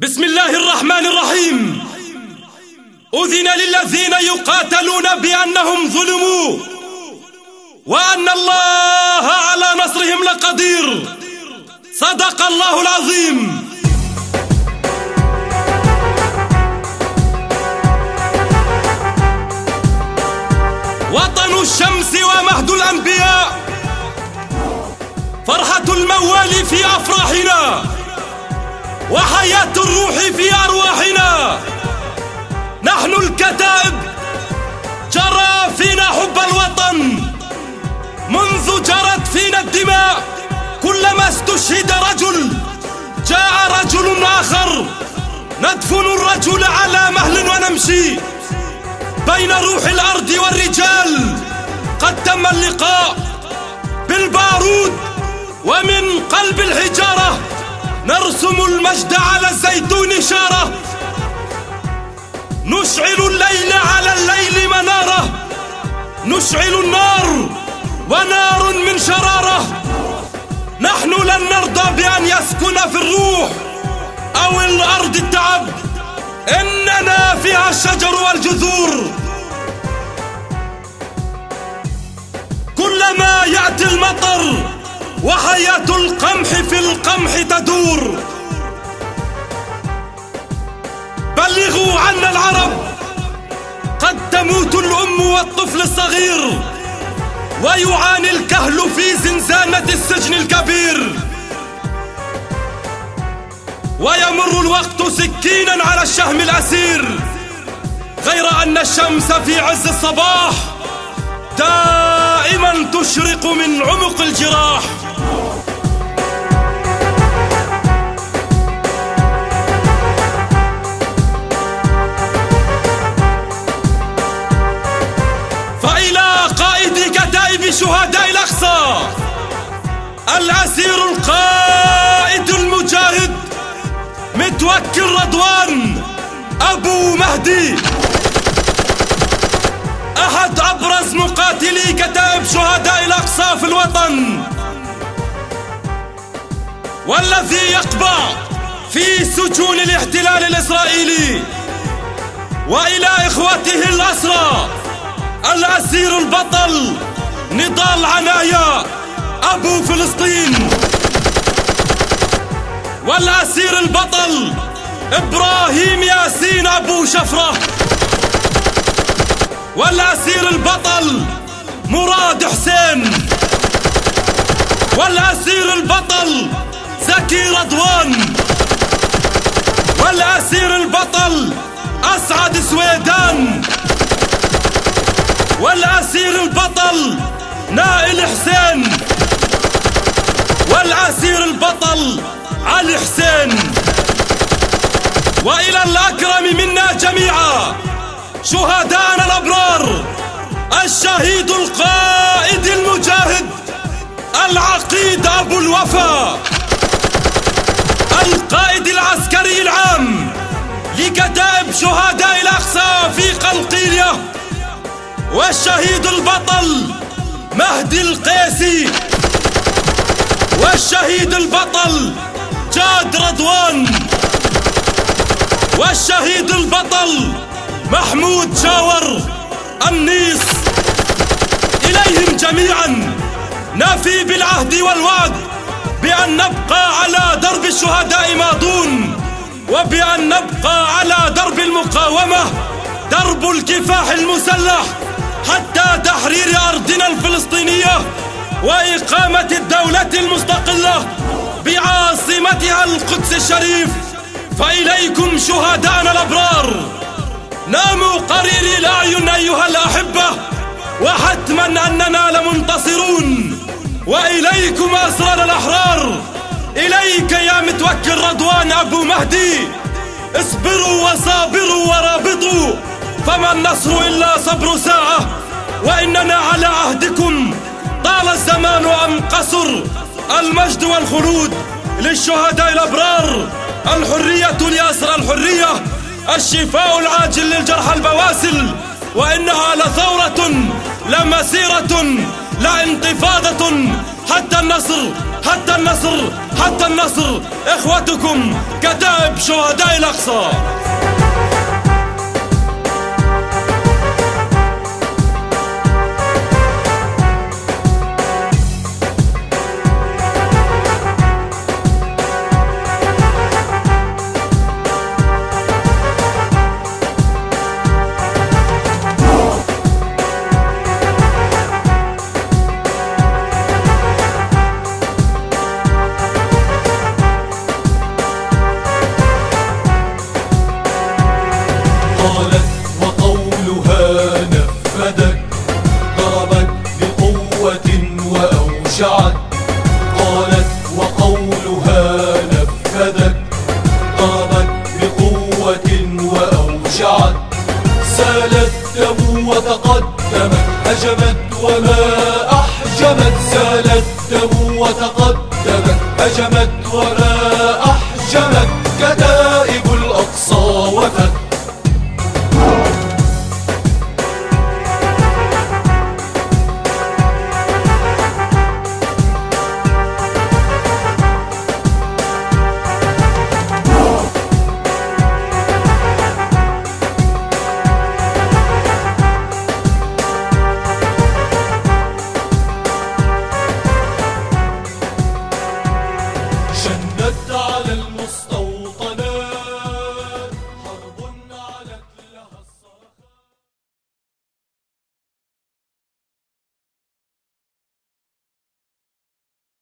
بسم الله الرحمن الرحيم. أذن للذين يقاتلون بأنهم ظلموا وأن الله على نصرهم لقدير. صدق الله العظيم. وطن الشمس ومهد الأنبياء. فرحة الموالي في أفراحنا. وحياة الروح في أرواحنا. نحن الكتائب. جرى فينا حب الوطن. منذ جرت فينا الدماء. كلما استشهد رجل جاء رجل آخر. ندفن الرجل على مهل ونمشي. بين روح الأرض والرجال. قد تم اللقاء بالبارود. ومن قلب الحجارة نرسم المجد على الزيتون شارة. نشعل الليل على الليل منارة. نشعل النار ونار من شرارة. نحن لن نرضى بأن يسكن في الروح أو الأرض التعب. إننا فيها الشجر والجذور. كلما يأتي المطر وحياة القمح في القمح تدور. بلغوا عنا العرب قد تموت الأم والطفل الصغير ويعاني الكهل في زنزانة السجن الكبير. ويمر الوقت سكينا على الشهم الأسير غير أن الشمس في عز الصباح دائما تشرق من عمق الجراح. فإلى قائد كتائب شهداء الأقصى الأسير القائد المجاهد متوكل رضوان أبو مهدي. أحد أبرز مقاتلي كتائب شهداء الأقصى في الوطن. والذي يقبع في سجون الاحتلال الإسرائيلي وإلى إخوته الأسرى الأسير البطل نضال عنايا أبو فلسطين. والأسير البطل إبراهيم ياسين أبو شفرة. والأسير البطل مراد حسين. والأسير البطل زكي رضوان. والأسير البطل أسعد سويدان. والأسير البطل نائل حسين. والأسير البطل علي حسين. وإلى الأكرم منا جميعا شهدانا الأبرار. العقيد أبو الوفا القائد العسكري العام لكتائب شهداء الأقصى في قلقيلية والشهيد البطل مهدي القيسي والشهيد البطل جاد رضوان والشهيد البطل محمود شاور النيس. إليهم جميعا. نافي بالعهد والوعد بأن نبقى على درب الشهداء ماضون وبأن نبقى على درب المقاومة درب الكفاح المسلح حتى تحرير أرضنا الفلسطينية وإقامة الدولة المستقلة بعاصمتها القدس الشريف. فإليكم شهدانا الأبرار. ناموا قريري الأعين أيها الأحبة وحتما أننا وإليكم أسرار الأحرار. إليك يا متوكل رضوان أبو مهدي. اصبروا وصابروا ورابطوا. فما النصر إلا صبر ساعة. وإننا على عهدكم. طال الزمان أم قصر. المجد والخلود للشهداء الأبرار. الحرية لأسرى الحرية. الشفاء العاجل للجرحى البواسل. وإنها لثورة لمسيرة لانتفاضة. حتى النصر حتى النصر حتى النصر. إخوتكم كتائب شهداء الأقصى. وتقدمت هجمت وما أحجمت سالت دم وتقدمت هجمت